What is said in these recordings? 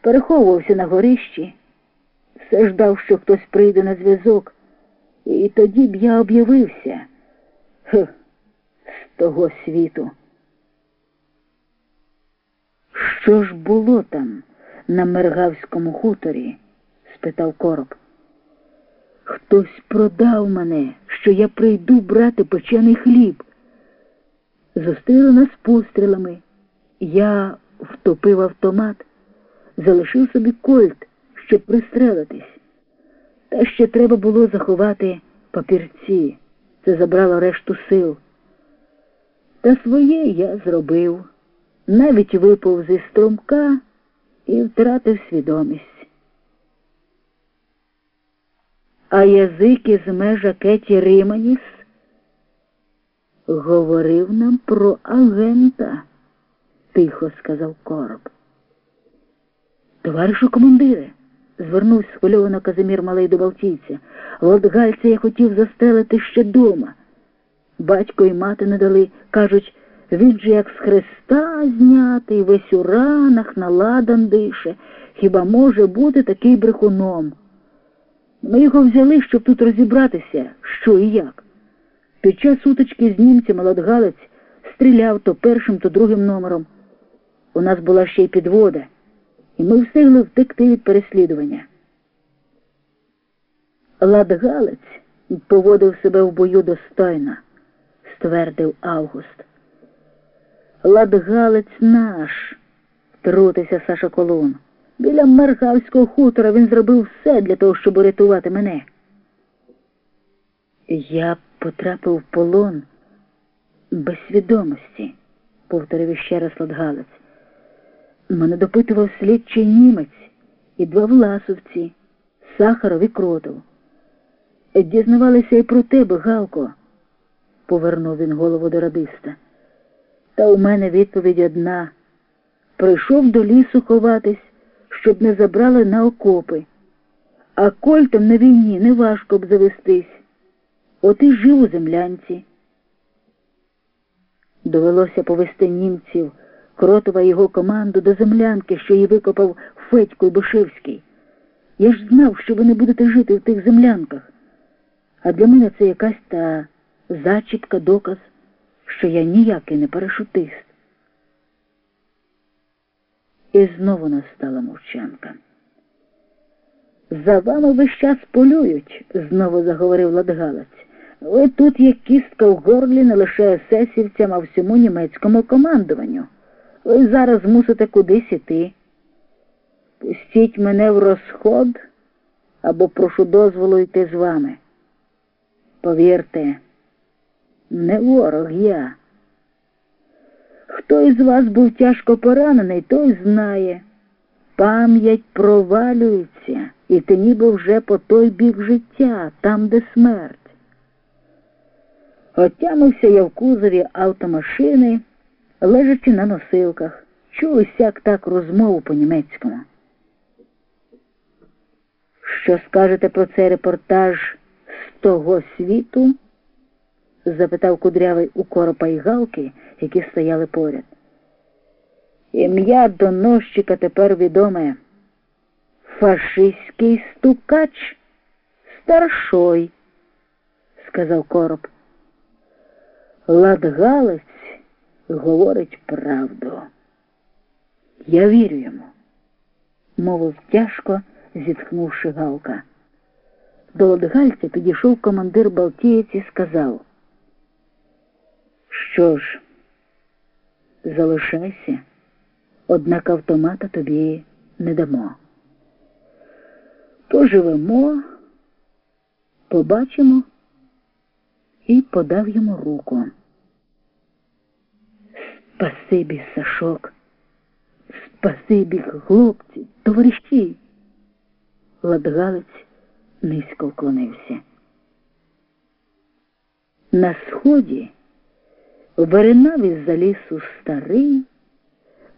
переховувався на горищі, все ждав, що хтось прийде на зв'язок, і тоді б я об'явився Хех, з того світу. Що ж було там на Мергавському хуторі? спитав короб. Хтось продав мене, що я прийду брати печений хліб. Зустріли нас пострілами. Я втопив автомат, залишив собі кольт, щоб пристрелитись. Та ще треба було заховати папірці. Це забрало решту сил. Та своє я зробив, навіть випав зі струмка і втратив свідомість. А язик із межа Кеті Риманіс говорив нам про агента, тихо сказав короб. Товаришу командире, звернувся схвильовано Казимір малий до Балтійця. Лодгальця я хотів застрелити ще дома. Батько і мати не дали, кажуть, він же як з хреста знятий, весь у ранах, наладан дише. Хіба може бути такий брехуном? Ми його взяли, щоб тут розібратися, що і як. Під час сутички з німцями Латгалець стріляв то першим, то другим номером. У нас була ще й підвода, і ми встигли втекти від переслідування. Ладгалець поводив себе в бою достойно, ствердив Август. Ладгалець наш, трутився Саша Колун. Біля Маргавського хутора він зробив все для того, щоб урятувати мене. Я потрапив в полон без свідомості, повторив іще раз Ладгалець. Мене допитував слідчий німець і два власовці, Сахаров і Кротов. Дізнавалися і про тебе, Галко, повернув він голову до радиста. Та у мене відповідь одна. Прийшов до лісу ховатись, щоб не забрали на окопи. А кольтом на війні не важко б завестись. От і жив у землянці. Довелося повести німців, Кротова і його команду до землянки, що її викопав Федько і. Я ж знав, що ви не будете жити в тих землянках. А для мене це якась та зачіпка, доказ, що я ніякий не парашутист. І знову настала мовчанка. За вами весь час полюють, знову заговорив Ладгалець. Ви тут є кістка в горлі не лише есесівцям, а всьому німецькому командуванню. Ви зараз мусите кудись іти. Пустіть мене в розход або прошу дозволу йти з вами. Повірте, не ворог я. Хто із вас був тяжко поранений, той знає. Пам'ять провалюється, і ти ніби вже по той бік життя, там, де смерть. Отямився я в кузові автомашини, лежачи на носилках, чув сяк так розмову по-німецькому. Що скажете про цей репортаж з того світу? запитав кудрявий у коропа і галки, які стояли поряд. Ім'я доносчика тепер відоме. Фашистський стукач старшой, сказав короб. Ладгалець говорить правду. Я вірю йому, мовив тяжко, зітхнувши Галка. До Ладгальця підійшов командир Балтієць і сказав, що ж, залишайся, однак автомата тобі не дамо. Поживемо, побачимо і подав йому руку. Спасибі, Сашок, спасибі, хлопці, товариші. Ладгалець низько вклонився. На сході виринав із-за лісу старий,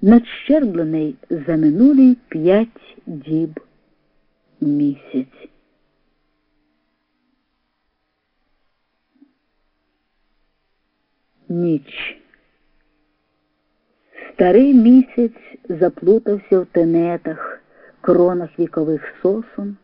надщерблений за минулі п'ять діб місяць. Ніч. Старий місяць заплутався в тенетах, кронах вікових сосон,